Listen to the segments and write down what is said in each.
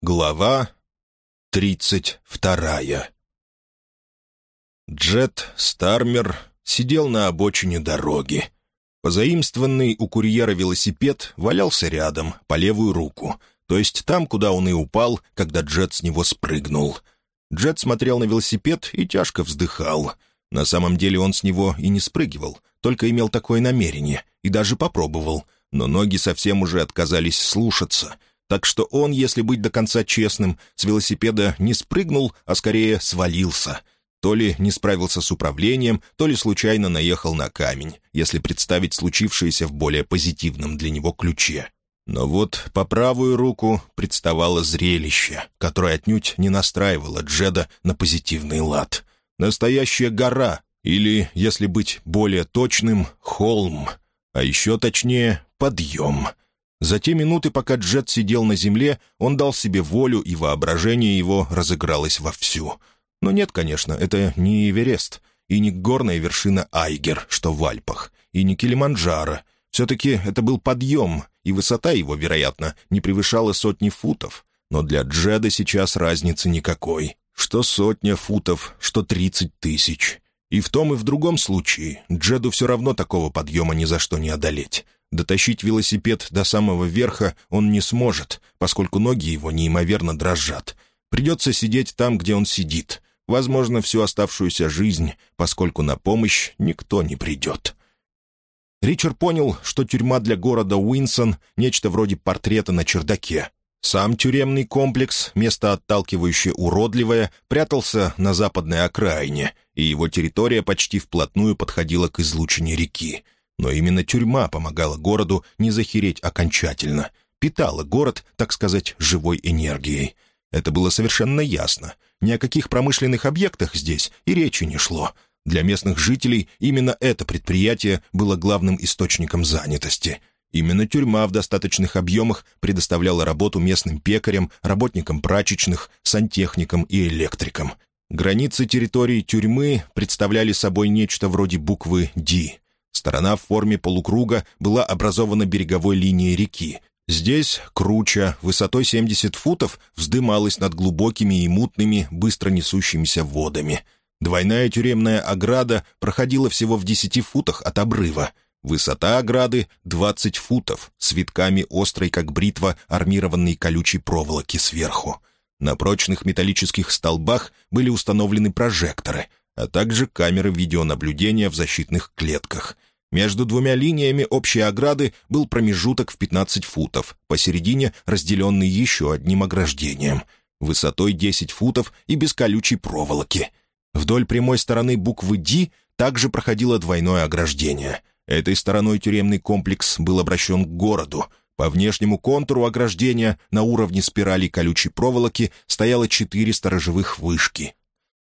Глава тридцать вторая Джет Стармер сидел на обочине дороги. Позаимствованный у курьера велосипед валялся рядом, по левую руку, то есть там, куда он и упал, когда Джет с него спрыгнул. Джет смотрел на велосипед и тяжко вздыхал. На самом деле он с него и не спрыгивал, только имел такое намерение, и даже попробовал, но ноги совсем уже отказались слушаться — так что он, если быть до конца честным, с велосипеда не спрыгнул, а скорее свалился. То ли не справился с управлением, то ли случайно наехал на камень, если представить случившееся в более позитивном для него ключе. Но вот по правую руку представало зрелище, которое отнюдь не настраивало Джеда на позитивный лад. Настоящая гора, или, если быть более точным, холм, а еще точнее, подъем — за те минуты, пока Джет сидел на земле, он дал себе волю, и воображение его разыгралось вовсю. Но нет, конечно, это не Эверест, и не горная вершина Айгер, что в Альпах, и не Килиманджаро. Все-таки это был подъем, и высота его, вероятно, не превышала сотни футов. Но для Джеда сейчас разницы никакой. Что сотня футов, что тридцать тысяч. И в том и в другом случае Джеду все равно такого подъема ни за что не одолеть. Дотащить велосипед до самого верха он не сможет, поскольку ноги его неимоверно дрожат. Придется сидеть там, где он сидит. Возможно, всю оставшуюся жизнь, поскольку на помощь никто не придет. Ричард понял, что тюрьма для города Уинсон — нечто вроде портрета на чердаке. Сам тюремный комплекс, место отталкивающее уродливое, прятался на западной окраине, и его территория почти вплотную подходила к излучине реки — но именно тюрьма помогала городу не захереть окончательно, питала город, так сказать, живой энергией. Это было совершенно ясно. Ни о каких промышленных объектах здесь и речи не шло. Для местных жителей именно это предприятие было главным источником занятости. Именно тюрьма в достаточных объемах предоставляла работу местным пекарям, работникам прачечных, сантехникам и электрикам. Границы территории тюрьмы представляли собой нечто вроде буквы «Д», Сторона в форме полукруга была образована береговой линией реки. Здесь круча, высотой 70 футов, вздымалась над глубокими и мутными, быстро несущимися водами. Двойная тюремная ограда проходила всего в 10 футах от обрыва. Высота ограды — 20 футов, с витками острой, как бритва, армированной колючей проволоки сверху. На прочных металлических столбах были установлены прожекторы, а также камеры видеонаблюдения в защитных клетках. Между двумя линиями общей ограды был промежуток в 15 футов, посередине разделенный еще одним ограждением, высотой 10 футов и без колючей проволоки. Вдоль прямой стороны буквы «Д» также проходило двойное ограждение. Этой стороной тюремный комплекс был обращен к городу. По внешнему контуру ограждения на уровне спирали колючей проволоки стояло четыре сторожевых вышки,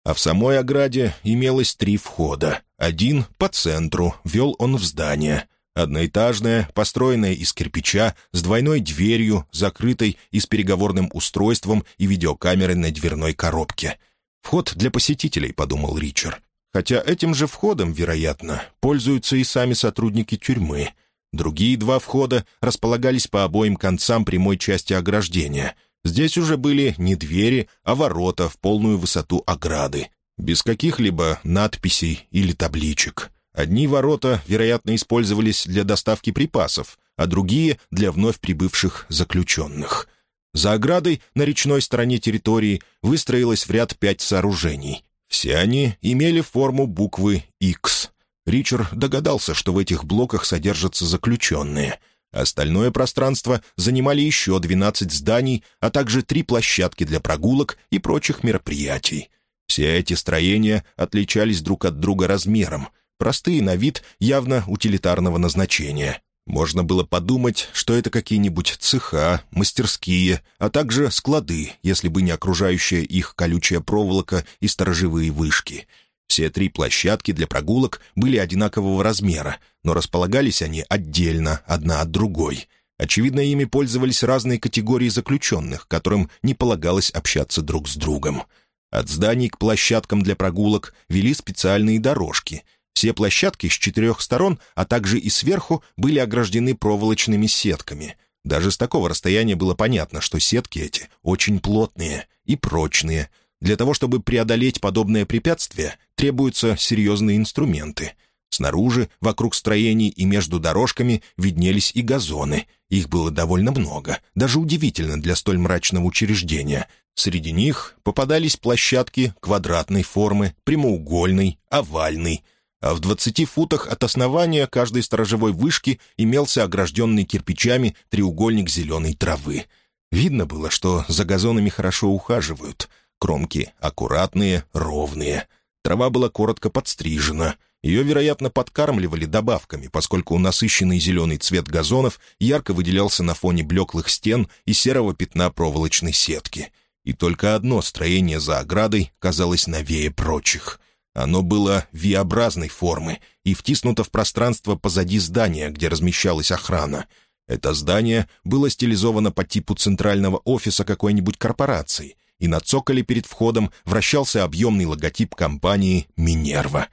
а в самой ограде имелось три входа. Один по центру, вел он в здание. Одноэтажное, построенное из кирпича, с двойной дверью, закрытой и с переговорным устройством и видеокамерой на дверной коробке. «Вход для посетителей», — подумал Ричард. Хотя этим же входом, вероятно, пользуются и сами сотрудники тюрьмы. Другие два входа располагались по обоим концам прямой части ограждения — Здесь уже были не двери, а ворота в полную высоту ограды, без каких-либо надписей или табличек. Одни ворота, вероятно, использовались для доставки припасов, а другие — для вновь прибывших заключенных. За оградой на речной стороне территории выстроилось в ряд пять сооружений. Все они имели форму буквы X. Ричард догадался, что в этих блоках содержатся заключенные — Остальное пространство занимали еще 12 зданий, а также три площадки для прогулок и прочих мероприятий. Все эти строения отличались друг от друга размером, простые на вид, явно утилитарного назначения. Можно было подумать, что это какие-нибудь цеха, мастерские, а также склады, если бы не окружающая их колючая проволока и сторожевые вышки — все три площадки для прогулок были одинакового размера, но располагались они отдельно, одна от другой. Очевидно, ими пользовались разные категории заключенных, которым не полагалось общаться друг с другом. От зданий к площадкам для прогулок вели специальные дорожки. Все площадки с четырех сторон, а также и сверху, были ограждены проволочными сетками. Даже с такого расстояния было понятно, что сетки эти очень плотные и прочные. Для того, чтобы преодолеть подобное препятствие, требуются серьезные инструменты. Снаружи, вокруг строений и между дорожками виднелись и газоны. Их было довольно много, даже удивительно для столь мрачного учреждения. Среди них попадались площадки квадратной формы, прямоугольной, овальной — а в двадцати футах от основания каждой сторожевой вышки имелся огражденный кирпичами треугольник зеленой травы. Видно было, что за газонами хорошо ухаживают. Кромки аккуратные, ровные. Трава была коротко подстрижена. Ее, вероятно, подкармливали добавками, поскольку насыщенный зеленый цвет газонов ярко выделялся на фоне блеклых стен и серого пятна проволочной сетки. И только одно строение за оградой казалось новее прочих — оно было V-образной формы и втиснуто в пространство позади здания, где размещалась охрана. Это здание было стилизовано по типу центрального офиса какой-нибудь корпорации, и на цоколе перед входом вращался объемный логотип компании «Минерва».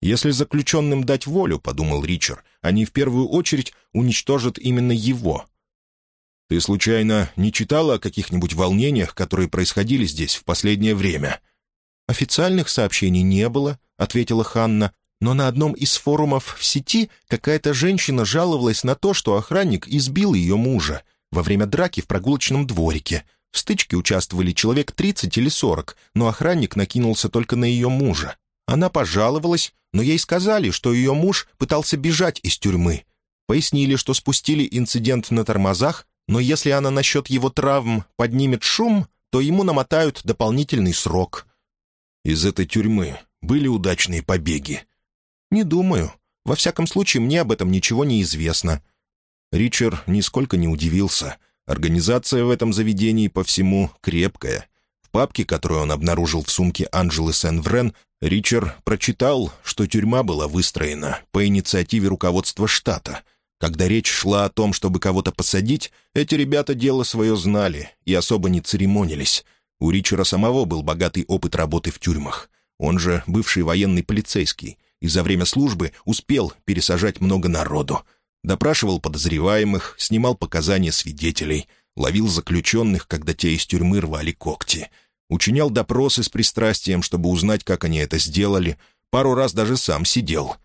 «Если заключенным дать волю», — подумал Ричард, — «они в первую очередь уничтожат именно его». «Ты, случайно, не читала о каких-нибудь волнениях, которые происходили здесь в последнее время?» «Официальных сообщений не было», — ответила Ханна, «но на одном из форумов в сети какая-то женщина жаловалась на то, что охранник избил ее мужа во время драки в прогулочном дворике. В стычке участвовали человек 30 или 40, но охранник накинулся только на ее мужа. Она пожаловалась, но ей сказали, что ее муж пытался бежать из тюрьмы. Пояснили, что спустили инцидент на тормозах, но если она насчет его травм поднимет шум, то ему намотают дополнительный срок. Из этой тюрьмы были удачные побеги? Не думаю. Во всяком случае, мне об этом ничего не известно. Ричард нисколько не удивился. Организация в этом заведении по всему крепкая. В папке, которую он обнаружил в сумке Анжелы Сен-Врен, Ричард прочитал, что тюрьма была выстроена по инициативе руководства штата. Когда речь шла о том, чтобы кого-то посадить, эти ребята дело свое знали и особо не церемонились — у Ричера самого был богатый опыт работы в тюрьмах. Он же бывший военный полицейский, и за время службы успел пересажать много народу. Допрашивал подозреваемых, снимал показания свидетелей, ловил заключенных, когда те из тюрьмы рвали когти. Учинял допросы с пристрастием, чтобы узнать, как они это сделали. Пару раз даже сам сидел.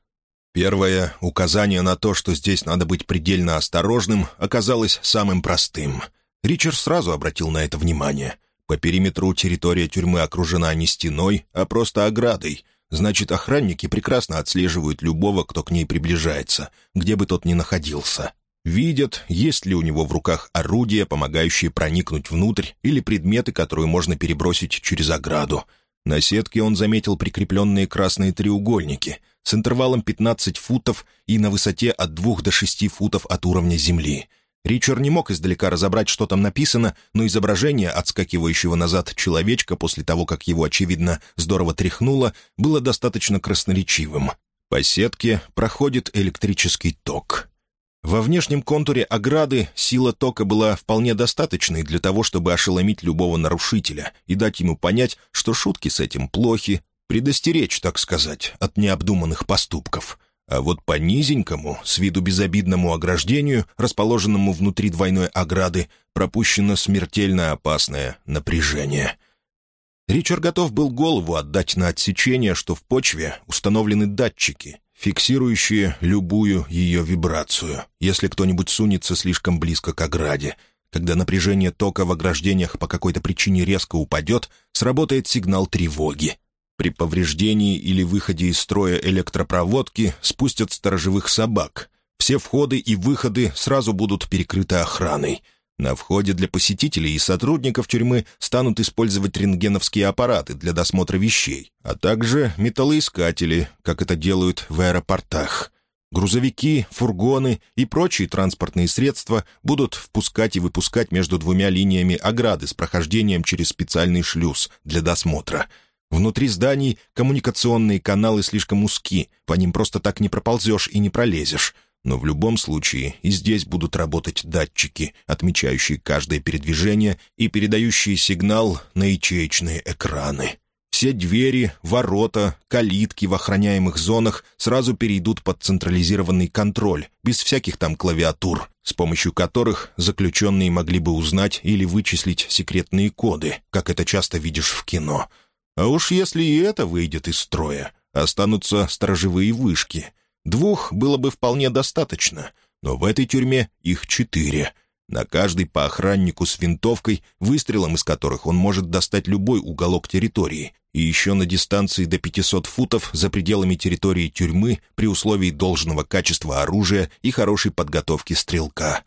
Первое указание на то, что здесь надо быть предельно осторожным, оказалось самым простым. Ричард сразу обратил на это внимание. По периметру территория тюрьмы окружена не стеной, а просто оградой. Значит, охранники прекрасно отслеживают любого, кто к ней приближается, где бы тот ни находился. Видят, есть ли у него в руках орудия, помогающие проникнуть внутрь, или предметы, которые можно перебросить через ограду. На сетке он заметил прикрепленные красные треугольники с интервалом 15 футов и на высоте от 2 до 6 футов от уровня земли — Ричард не мог издалека разобрать, что там написано, но изображение отскакивающего назад человечка после того, как его, очевидно, здорово тряхнуло, было достаточно красноречивым. По сетке проходит электрический ток. Во внешнем контуре ограды сила тока была вполне достаточной для того, чтобы ошеломить любого нарушителя и дать ему понять, что шутки с этим плохи, предостеречь, так сказать, от необдуманных поступков. А вот по низенькому, с виду безобидному ограждению, расположенному внутри двойной ограды, пропущено смертельно опасное напряжение. Ричард готов был голову отдать на отсечение, что в почве установлены датчики, фиксирующие любую ее вибрацию, если кто-нибудь сунется слишком близко к ограде. Когда напряжение тока в ограждениях по какой-то причине резко упадет, сработает сигнал тревоги. При повреждении или выходе из строя электропроводки спустят сторожевых собак. Все входы и выходы сразу будут перекрыты охраной. На входе для посетителей и сотрудников тюрьмы станут использовать рентгеновские аппараты для досмотра вещей, а также металлоискатели, как это делают в аэропортах. Грузовики, фургоны и прочие транспортные средства будут впускать и выпускать между двумя линиями ограды с прохождением через специальный шлюз для досмотра — Внутри зданий коммуникационные каналы слишком узки, по ним просто так не проползешь и не пролезешь. Но в любом случае и здесь будут работать датчики, отмечающие каждое передвижение и передающие сигнал на ячеечные экраны. Все двери, ворота, калитки в охраняемых зонах сразу перейдут под централизированный контроль, без всяких там клавиатур. с помощью которых заключенные могли бы узнать или вычислить секретные коды, как это часто видишь в кино. А уж если и это выйдет из строя, останутся сторожевые вышки. Двух было бы вполне достаточно, но в этой тюрьме их четыре. На каждый по охраннику с винтовкой, выстрелом из которых он может достать любой уголок территории, и еще на дистанции до 500 футов за пределами территории тюрьмы при условии должного качества оружия и хорошей подготовки стрелка.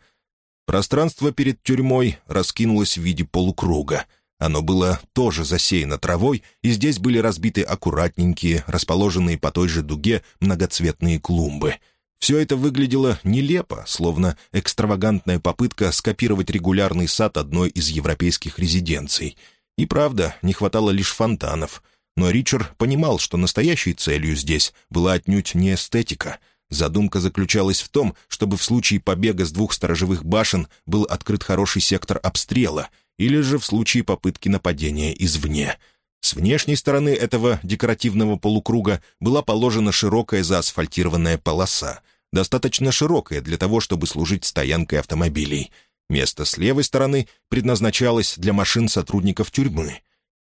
Пространство перед тюрьмой раскинулось в виде полукруга. Оно было тоже засеяно травой, и здесь были разбиты аккуратненькие, расположенные по той же дуге многоцветные клумбы. Все это выглядело нелепо, словно экстравагантная попытка скопировать регулярный сад одной из европейских резиденций — и правда, не хватало лишь фонтанов. Но Ричард понимал, что настоящей целью здесь была отнюдь не эстетика. Задумка заключалась в том, чтобы в случае побега с двух сторожевых башен был открыт хороший сектор обстрела, или же в случае попытки нападения извне. С внешней стороны этого декоративного полукруга была положена широкая заасфальтированная полоса, достаточно широкая для того, чтобы служить стоянкой автомобилей — Место с левой стороны предназначалось для машин сотрудников тюрьмы.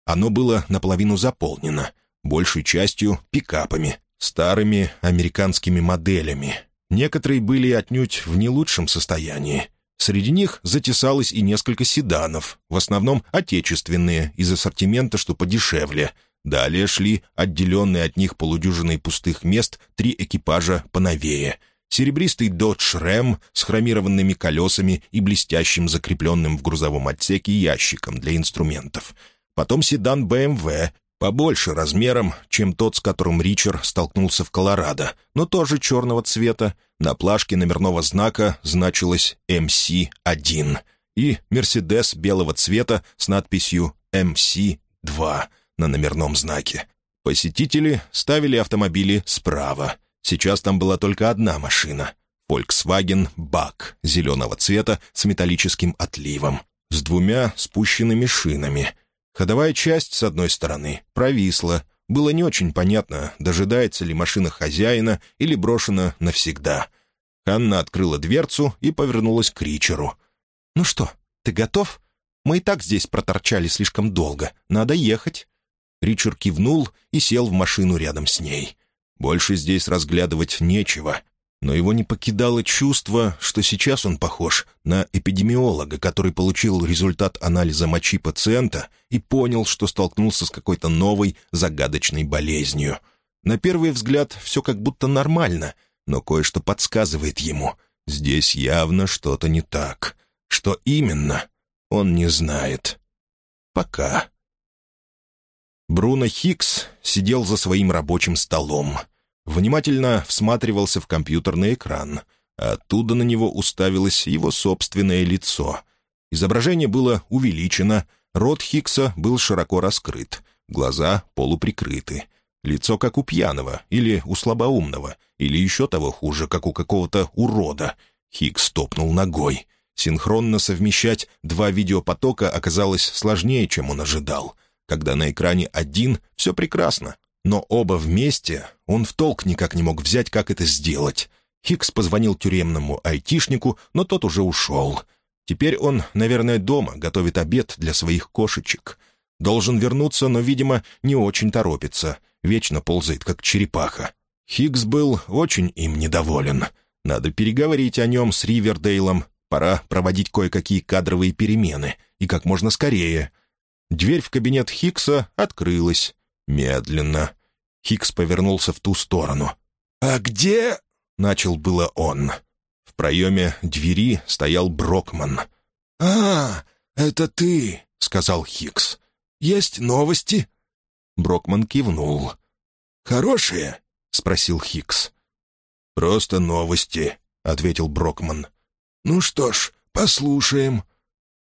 Оно было наполовину заполнено, большей частью пикапами, старыми американскими моделями. Некоторые были отнюдь в не лучшем состоянии. Среди них затесалось и несколько седанов, в основном отечественные, из ассортимента, что подешевле. Далее шли отделенные от них полудюжиной пустых мест три экипажа поновее — серебристый Dodge Ram с хромированными колесами и блестящим закрепленным в грузовом отсеке ящиком для инструментов. Потом седан BMW, побольше размером, чем тот, с которым Ричард столкнулся в Колорадо, но тоже черного цвета. На плашке номерного знака значилось MC-1 и «Мерседес» белого цвета с надписью MC-2 на номерном знаке. Посетители ставили автомобили справа — Сейчас там была только одна машина — Volkswagen Bug зеленого цвета с металлическим отливом, с двумя спущенными шинами. Ходовая часть, с одной стороны, провисла. Было не очень понятно, дожидается ли машина хозяина или брошена навсегда. Ханна открыла дверцу и повернулась к Ричеру. «Ну что, ты готов? Мы и так здесь проторчали слишком долго. Надо ехать». Ричард кивнул и сел в машину рядом с ней. Больше здесь разглядывать нечего, но его не покидало чувство, что сейчас он похож на эпидемиолога, который получил результат анализа мочи пациента и понял, что столкнулся с какой-то новой загадочной болезнью. На первый взгляд все как будто нормально, но кое-что подсказывает ему. Здесь явно что-то не так. Что именно, он не знает. Пока. Бруно Хикс сидел за своим рабочим столом. Внимательно всматривался в компьютерный экран. Оттуда на него уставилось его собственное лицо. Изображение было увеличено, рот Хикса был широко раскрыт, глаза полуприкрыты. Лицо как у пьяного или у слабоумного, или еще того хуже, как у какого-то урода. Хикс топнул ногой. Синхронно совмещать два видеопотока оказалось сложнее, чем он ожидал — когда на экране один, все прекрасно. Но оба вместе он в толк никак не мог взять, как это сделать. Хикс позвонил тюремному айтишнику, но тот уже ушел. Теперь он, наверное, дома, готовит обед для своих кошечек. Должен вернуться, но, видимо, не очень торопится. Вечно ползает, как черепаха. Хикс был очень им недоволен. Надо переговорить о нем с Ривердейлом. Пора проводить кое-какие кадровые перемены. И как можно скорее. Дверь в кабинет Хикса открылась. Медленно. Хикс повернулся в ту сторону. «А где...» — начал было он. В проеме двери стоял Брокман. «А, это ты», — сказал Хикс. «Есть новости?» Брокман кивнул. «Хорошие?» — спросил Хикс. «Просто новости», — ответил Брокман. «Ну что ж, послушаем».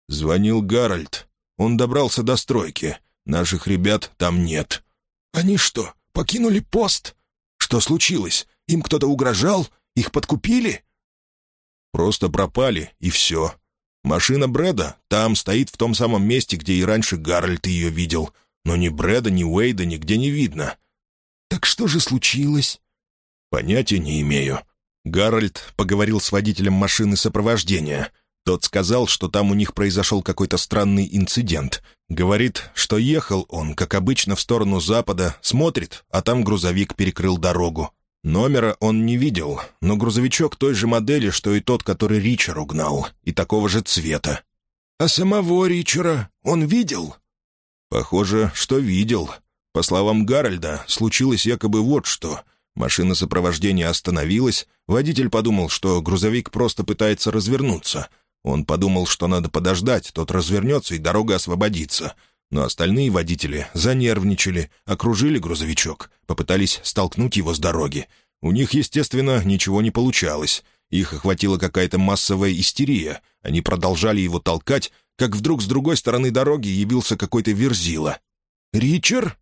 Звонил Гарольд. Он добрался до стройки. Наших ребят там нет». «Они что, покинули пост? Что случилось? Им кто-то угрожал? Их подкупили?» «Просто пропали, и все. Машина Брэда там стоит в том самом месте, где и раньше Гарольд ее видел. Но ни Брэда, ни Уэйда нигде не видно». «Так что же случилось?» «Понятия не имею. Гарольд поговорил с водителем машины сопровождения. Тот сказал, что там у них произошел какой-то странный инцидент. Говорит, что ехал он, как обычно, в сторону запада, смотрит, а там грузовик перекрыл дорогу. Номера он не видел, но грузовичок той же модели, что и тот, который Ричард угнал, и такого же цвета. «А самого Ричера он видел?» «Похоже, что видел. По словам Гарольда, случилось якобы вот что. Машина сопровождения остановилась, водитель подумал, что грузовик просто пытается развернуться. Он подумал, что надо подождать, тот развернется и дорога освободится. Но остальные водители занервничали, окружили грузовичок, попытались столкнуть его с дороги. У них, естественно, ничего не получалось. Их охватила какая-то массовая истерия. Они продолжали его толкать, как вдруг с другой стороны дороги явился какой-то верзила. «Ричард?»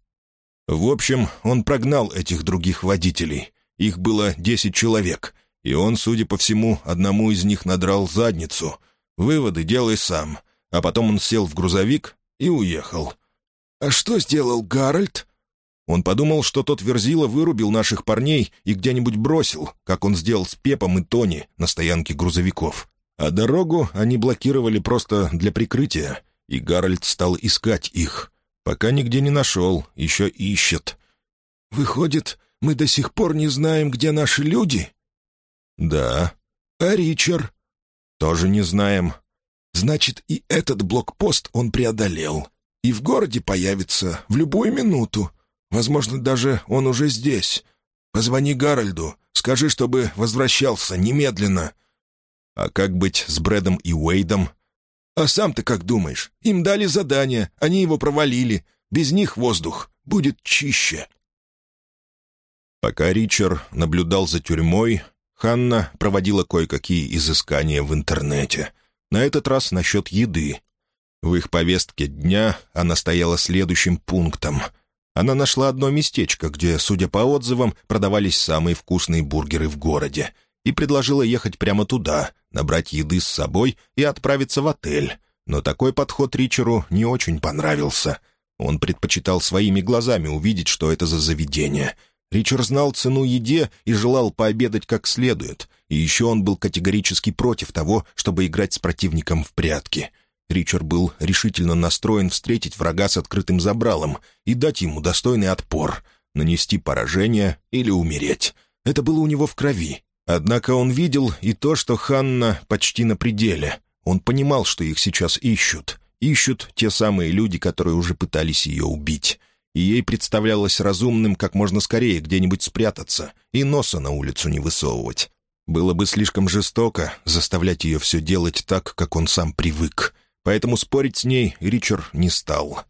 В общем, он прогнал этих других водителей. Их было десять человек, и он, судя по всему, одному из них надрал задницу. Выводы делай сам. А потом он сел в грузовик и уехал. «А что сделал Гарольд?» Он подумал, что тот Верзила вырубил наших парней и где-нибудь бросил, как он сделал с Пепом и Тони на стоянке грузовиков. А дорогу они блокировали просто для прикрытия, и Гарольд стал искать их. Пока нигде не нашел, еще ищет. «Выходит, мы до сих пор не знаем, где наши люди?» «Да». «А Ричард?» «Тоже не знаем». «Значит, и этот блокпост он преодолел. И в городе появится в любую минуту. Возможно, даже он уже здесь. Позвони Гарольду, скажи, чтобы возвращался немедленно». «А как быть с Брэдом и Уэйдом?» «А сам ты как думаешь? Им дали задание, они его провалили. Без них воздух будет чище». Пока Ричард наблюдал за тюрьмой, Ханна проводила кое-какие изыскания в интернете. На этот раз насчет еды. В их повестке дня она стояла следующим пунктом. Она нашла одно местечко, где, судя по отзывам, продавались самые вкусные бургеры в городе, и предложила ехать прямо туда, набрать еды с собой и отправиться в отель. Но такой подход Ричеру не очень понравился. Он предпочитал своими глазами увидеть, что это за заведение. Ричард знал цену еде и желал пообедать как следует. И еще он был категорически против того, чтобы играть с противником в прятки. Ричард был решительно настроен встретить врага с открытым забралом и дать ему достойный отпор, нанести поражение или умереть. Это было у него в крови, Однако он видел и то, что Ханна почти на пределе. Он понимал, что их сейчас ищут. Ищут те самые люди, которые уже пытались ее убить. И ей представлялось разумным как можно скорее где-нибудь спрятаться и носа на улицу не высовывать. Было бы слишком жестоко заставлять ее все делать так, как он сам привык. Поэтому спорить с ней Ричард не стал.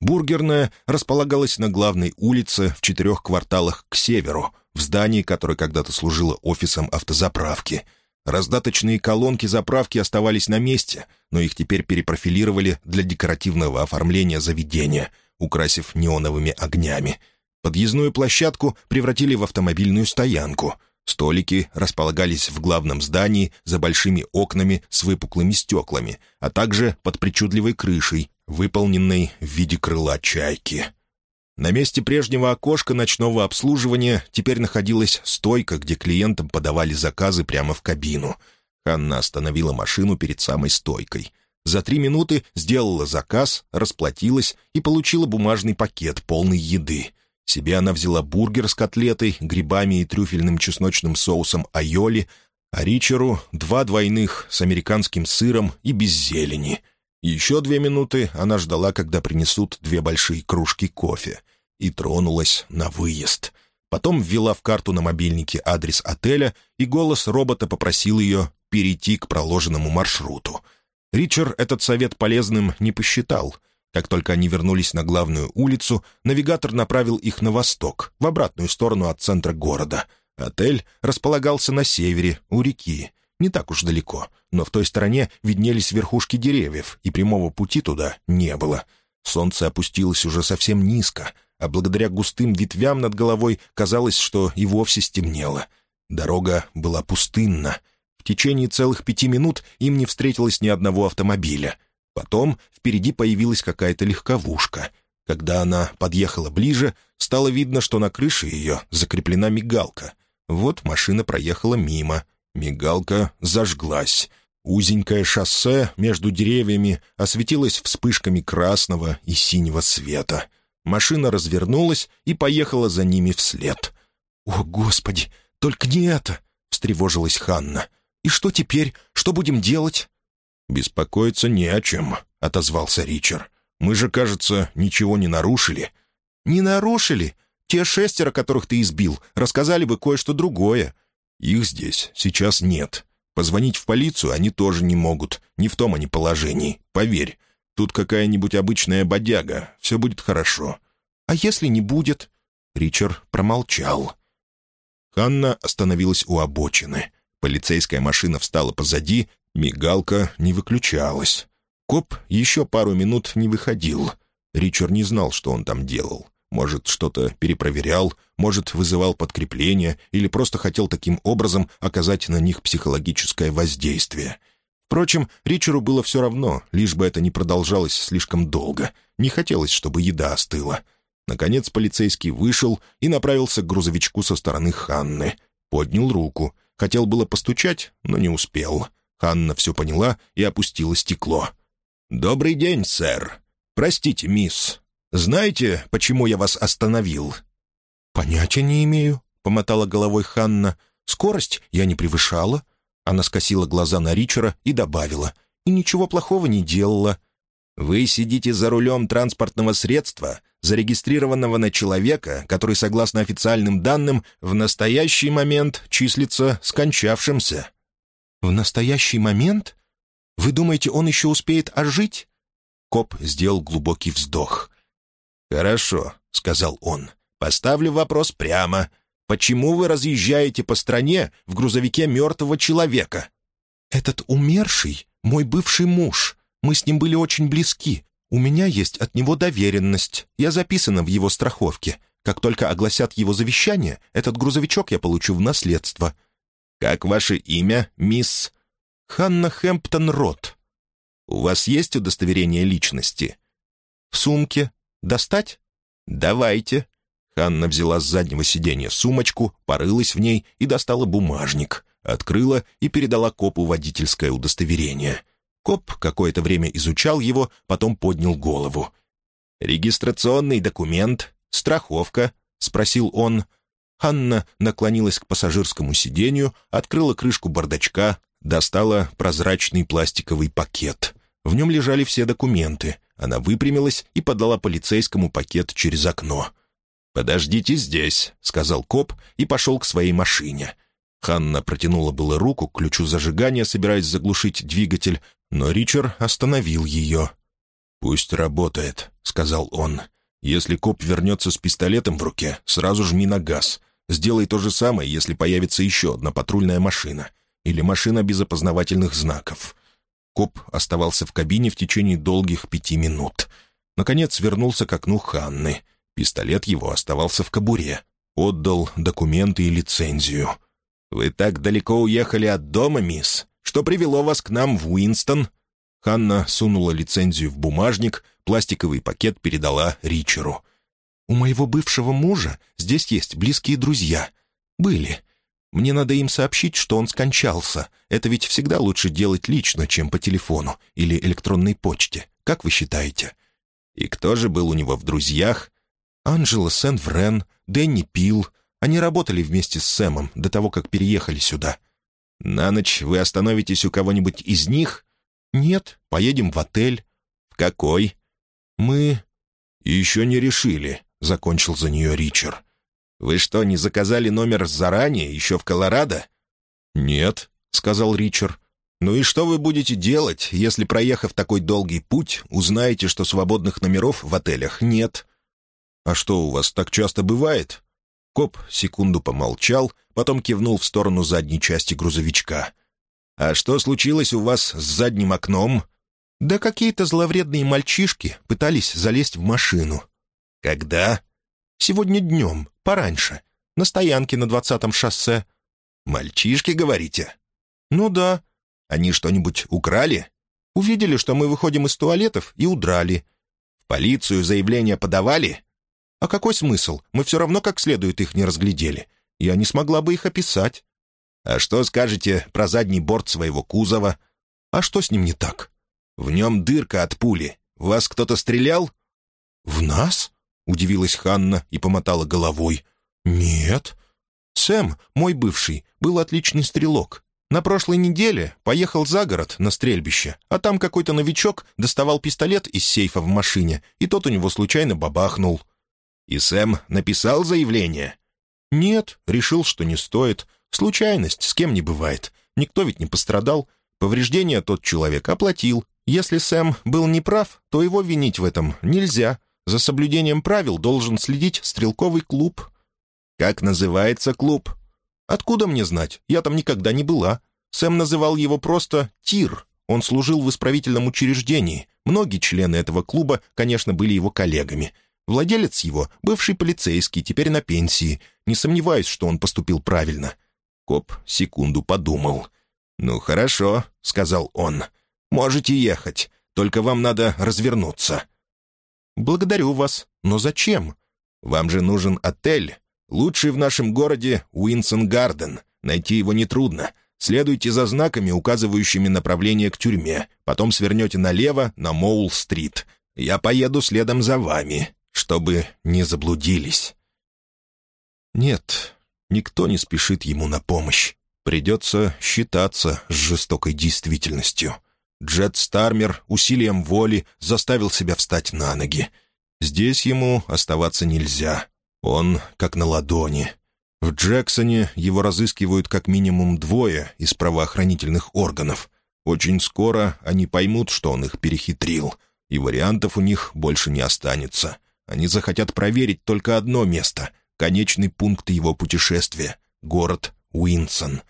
Бургерная располагалась на главной улице в четырех кварталах к северу, в здании, которое когда-то служило офисом автозаправки. Раздаточные колонки заправки оставались на месте, но их теперь перепрофилировали для декоративного оформления заведения, украсив неоновыми огнями. Подъездную площадку превратили в автомобильную стоянку. Столики располагались в главном здании за большими окнами с выпуклыми стеклами, а также под причудливой крышей, выполненной в виде крыла чайки. На месте прежнего окошка ночного обслуживания теперь находилась стойка, где клиентам подавали заказы прямо в кабину. Ханна остановила машину перед самой стойкой. За три минуты сделала заказ, расплатилась и получила бумажный пакет, полный еды. Себе она взяла бургер с котлетой, грибами и трюфельным чесночным соусом айоли, а Ричеру — два двойных с американским сыром и без зелени. Еще две минуты она ждала, когда принесут две большие кружки кофе и тронулась на выезд. Потом ввела в карту на мобильнике адрес отеля, и голос робота попросил ее перейти к проложенному маршруту. Ричард этот совет полезным не посчитал. Как только они вернулись на главную улицу, навигатор направил их на восток, в обратную сторону от центра города. Отель располагался на севере, у реки. Не так уж далеко, но в той стороне виднелись верхушки деревьев, и прямого пути туда не было. Солнце опустилось уже совсем низко, а благодаря густым ветвям над головой казалось, что и вовсе стемнело. Дорога была пустынна. Течение целых пяти минут им не встретилось ни одного автомобиля. Потом впереди появилась какая-то легковушка. Когда она подъехала ближе, стало видно, что на крыше ее закреплена мигалка. Вот машина проехала мимо. Мигалка зажглась. Узенькое шоссе между деревьями осветилось вспышками красного и синего света. Машина развернулась и поехала за ними вслед. «О, Господи! Только не это!» — встревожилась Ханна. «И что теперь? Что будем делать?» «Беспокоиться не о чем», — отозвался Ричард. «Мы же, кажется, ничего не нарушили». «Не нарушили? Те шестеро, которых ты избил, рассказали бы кое-что другое». «Их здесь сейчас нет. Позвонить в полицию они тоже не могут. Не в том они положении. Поверь. Тут какая-нибудь обычная бодяга. Все будет хорошо». «А если не будет?» Ричард промолчал. Ханна остановилась у обочины. Полицейская машина встала позади, мигалка не выключалась. Коп еще пару минут не выходил. Ричард не знал, что он там делал. Может, что-то перепроверял, может, вызывал подкрепление или просто хотел таким образом оказать на них психологическое воздействие. Впрочем, Ричару было все равно, лишь бы это не продолжалось слишком долго. Не хотелось, чтобы еда остыла. Наконец полицейский вышел и направился к грузовичку со стороны Ханны. Поднял руку. Хотел было постучать, но не успел. Ханна все поняла и опустила стекло. «Добрый день, сэр. Простите, мисс. Знаете, почему я вас остановил?» «Понятия не имею», — помотала головой Ханна. «Скорость я не превышала». Она скосила глаза на Ричера и добавила. «И ничего плохого не делала». «Вы сидите за рулем транспортного средства, зарегистрированного на человека, который, согласно официальным данным, в настоящий момент числится скончавшимся». «В настоящий момент? Вы думаете, он еще успеет ожить?» Коп сделал глубокий вздох. «Хорошо», — сказал он. «Поставлю вопрос прямо. Почему вы разъезжаете по стране в грузовике мертвого человека?» «Этот умерший — мой бывший муж. Мы с ним были очень близки. У меня есть от него доверенность. Я записана в его страховке. Как только огласят его завещание, этот грузовичок я получу в наследство». «Как ваше имя, мисс?» «Ханна Хэмптон Рот». «У вас есть удостоверение личности?» «В сумке. Достать?» «Давайте». Ханна взяла с заднего сиденья сумочку, порылась в ней и достала бумажник. Открыла и передала копу водительское удостоверение. Коп какое-то время изучал его, потом поднял голову. «Регистрационный документ? Страховка?» — спросил он. Ханна наклонилась к пассажирскому сиденью, открыла крышку бардачка, достала прозрачный пластиковый пакет. В нем лежали все документы. Она выпрямилась и подала полицейскому пакет через окно. «Подождите здесь», — сказал коп и пошел к своей машине. Ханна протянула было руку к ключу зажигания, собираясь заглушить двигатель, но Ричард остановил ее. «Пусть работает», — сказал он. «Если коп вернется с пистолетом в руке, сразу жми на газ. Сделай то же самое, если появится еще одна патрульная машина. Или машина без опознавательных знаков». Коп оставался в кабине в течение долгих пяти минут. Наконец вернулся к окну Ханны. Пистолет его оставался в кобуре. Отдал документы и лицензию. «Вы так далеко уехали от дома, мисс? Что привело вас к нам в Уинстон?» Ханна сунула лицензию в бумажник, пластиковый пакет передала Ричеру. «У моего бывшего мужа здесь есть близкие друзья. Были. Мне надо им сообщить, что он скончался. Это ведь всегда лучше делать лично, чем по телефону или электронной почте. Как вы считаете?» «И кто же был у него в друзьях?» «Анджела Сен-Врен, Дэнни Пил. Они работали вместе с Сэмом до того, как переехали сюда». «На ночь вы остановитесь у кого-нибудь из них?» «Нет, поедем в отель». «В какой?» «Мы...» «Еще не решили», — закончил за нее Ричард. «Вы что, не заказали номер заранее, еще в Колорадо?» «Нет», — сказал Ричард. «Ну и что вы будете делать, если, проехав такой долгий путь, узнаете, что свободных номеров в отелях нет?» «А что, у вас так часто бывает?» Коп секунду помолчал, потом кивнул в сторону задней части грузовичка. «А что случилось у вас с задним окном?» «Да какие-то зловредные мальчишки пытались залезть в машину». «Когда?» «Сегодня днем, пораньше, на стоянке на двадцатом шоссе». «Мальчишки, говорите?» «Ну да». «Они что-нибудь украли?» «Увидели, что мы выходим из туалетов и удрали». «В полицию заявление подавали?» «А какой смысл? Мы все равно как следует их не разглядели. Я не смогла бы их описать. А что скажете про задний борт своего кузова? А что с ним не так? В нем дырка от пули. Вас кто-то стрелял? В нас? Удивилась Ханна и помотала головой. Нет. Сэм, мой бывший, был отличный стрелок. На прошлой неделе поехал за город на стрельбище, а там какой-то новичок доставал пистолет из сейфа в машине, и тот у него случайно бабахнул. И Сэм написал заявление? Нет, решил, что не стоит. Случайность, с кем не бывает. Никто ведь не пострадал. Повреждения тот человек оплатил. Если Сэм был неправ, то его винить в этом нельзя. За соблюдением правил должен следить стрелковый клуб. «Как называется клуб?» «Откуда мне знать? Я там никогда не была. Сэм называл его просто «Тир». Он служил в исправительном учреждении. Многие члены этого клуба, конечно, были его коллегами. Владелец его — бывший полицейский, теперь на пенсии. Не сомневаюсь, что он поступил правильно. Коп секунду подумал. «Ну, хорошо», — сказал он. «Можете ехать, только вам надо развернуться». «Благодарю вас. Но зачем? Вам же нужен отель. Лучший в нашем городе — Уинсон Гарден. Найти его нетрудно. Следуйте за знаками, указывающими направление к тюрьме. Потом свернете налево на Моул-стрит. Я поеду следом за вами, чтобы не заблудились». Нет, Никто не спешит ему на помощь. Придется считаться с жестокой действительностью. Джет Стармер усилием воли заставил себя встать на ноги. Здесь ему оставаться нельзя. Он как на ладони. В Джексоне его разыскивают как минимум двое из правоохранительных органов. Очень скоро они поймут, что он их перехитрил, и вариантов у них больше не останется. Они захотят проверить только одно место конечный пункт его путешествия — город Уинсон.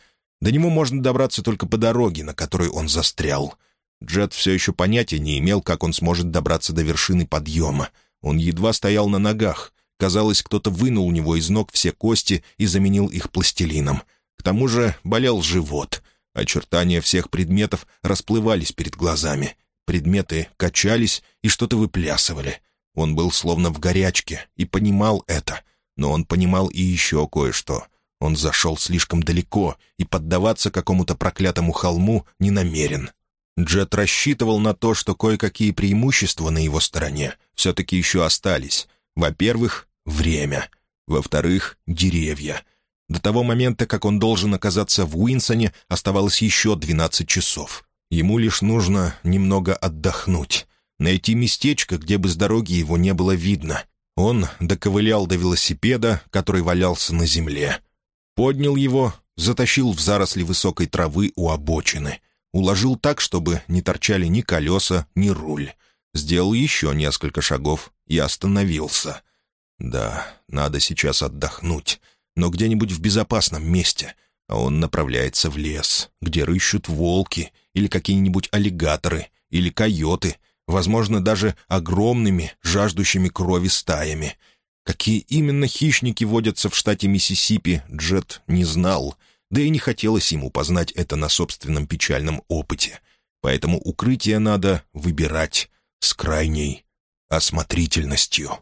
До него можно добраться только по дороге, на которой он застрял. Джет все еще понятия не имел, как он сможет добраться до вершины подъема. Он едва стоял на ногах. Казалось, кто-то вынул у него из ног все кости и заменил их пластилином. К тому же болел живот. Очертания всех предметов расплывались перед глазами. Предметы качались и что-то выплясывали. Он был словно в горячке и понимал это — но он понимал и еще кое-что. Он зашел слишком далеко и поддаваться какому-то проклятому холму не намерен. Джет рассчитывал на то, что кое-какие преимущества на его стороне все-таки еще остались. Во-первых, время. Во-вторых, деревья. До того момента, как он должен оказаться в Уинсоне, оставалось еще 12 часов. Ему лишь нужно немного отдохнуть. Найти местечко, где бы с дороги его не было видно, он доковылял до велосипеда, который валялся на земле. Поднял его, затащил в заросли высокой травы у обочины. Уложил так, чтобы не торчали ни колеса, ни руль. Сделал еще несколько шагов и остановился. Да, надо сейчас отдохнуть, но где-нибудь в безопасном месте. А он направляется в лес, где рыщут волки или какие-нибудь аллигаторы или койоты — возможно, даже огромными, жаждущими крови стаями. Какие именно хищники водятся в штате Миссисипи, Джет не знал, да и не хотелось ему познать это на собственном печальном опыте. Поэтому укрытие надо выбирать с крайней осмотрительностью.